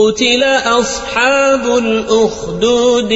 قتل أصحاب الأخدود